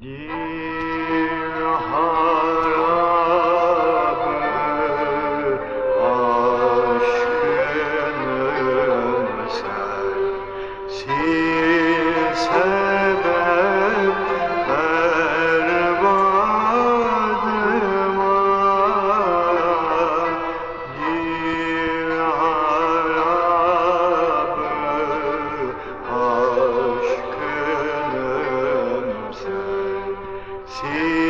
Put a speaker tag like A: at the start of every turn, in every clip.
A: Dil She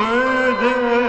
A: murder.